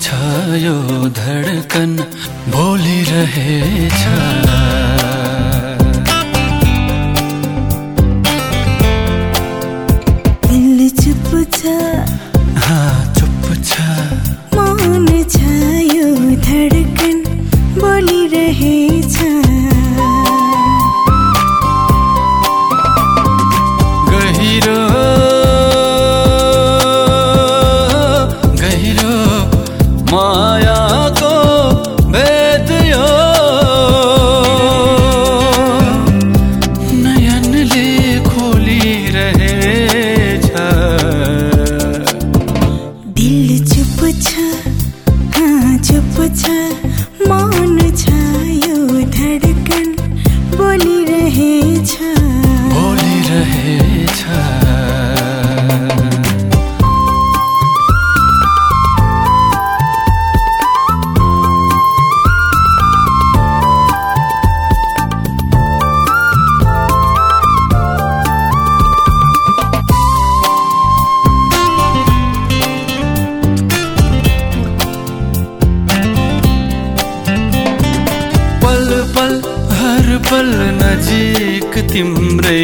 यो धडकन बोलिरहेछ मायाको भेद यो। नयनले खोलिरहेछ। दिल चुप छ हाँ चुप छ मौन पल नजिक तिम्रै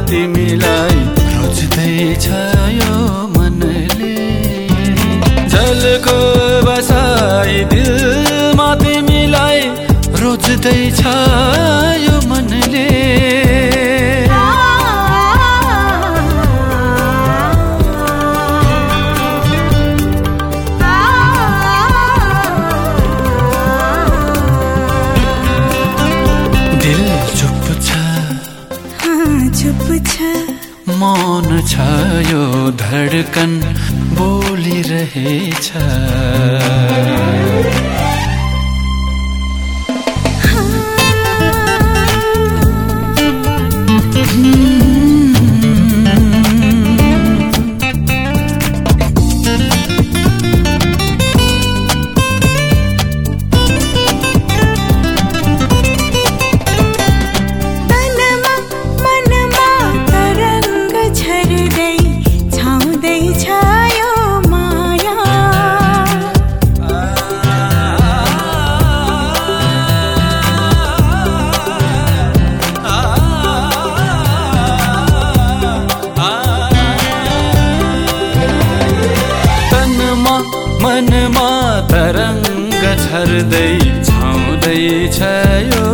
तिमीलाई रोज्दैछ यो मनले। झल्को बसाई दिलमा तिमीलाई रोज्दैछ यो मनले। चुप छ। मौन छ यो धडकन बोलिरहेछ मनमा तरङ्ग झर्दै छाउँदैछ यो